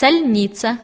сальница.